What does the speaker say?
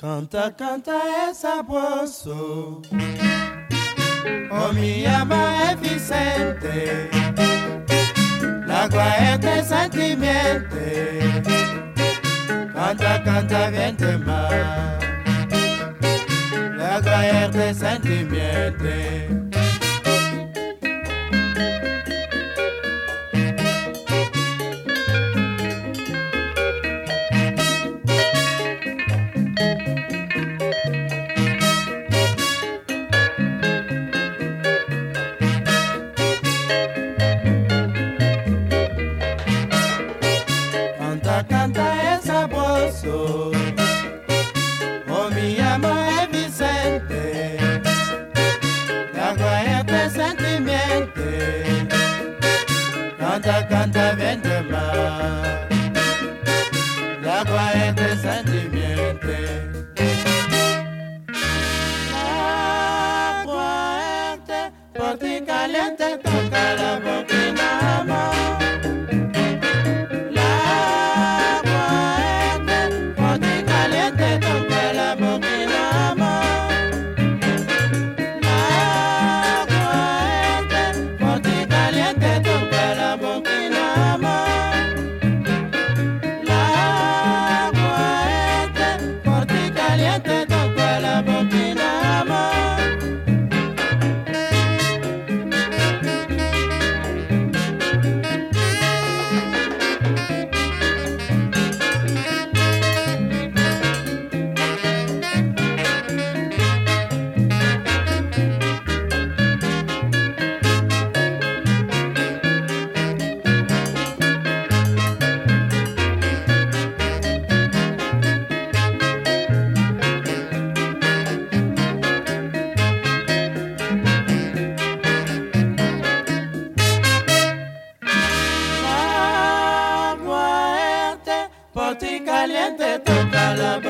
Canta, canta essa poço. Oh, minha mãe é Vicente. é de sentimente. Canta, canta, vente más. La de sentimente. canta viento. Bauti caliente toca la